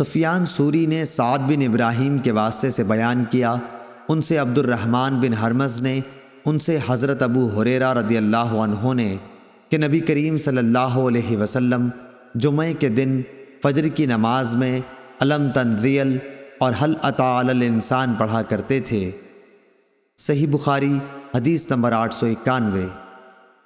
سفیان sorry نے سعد بن ابراہیم کے واسطے سے بیان کیا۔ ان سے عبد الرحمن بن حرمز نے، ان سے حضرت ابو حریرہ رضی اللہ عنہ نے کہ نبی کریم صلی اللہ علیہ وسلم جمعے کے دن فجر کی نماز میں علم تنزیل اور حل عطا الانسان پڑھا کرتے تھے۔ صحیح بخاری، حدیث نمبر آٹھ سو اکانوے۔